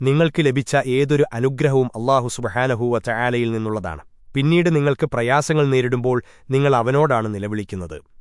നിങ്ങൾക്ക് ലഭിച്ച ഏതൊരു അനുഗ്രഹവും അള്ളാഹു സുബഹാനഹൂവ ചായാലയിൽ നിന്നുള്ളതാണ്. പിന്നീട് നിങ്ങൾക്ക് പ്രയാസങ്ങൾ നേരിടുമ്പോൾ നിങ്ങൾ അവനോടാണ് നിലവിളിക്കുന്നത്.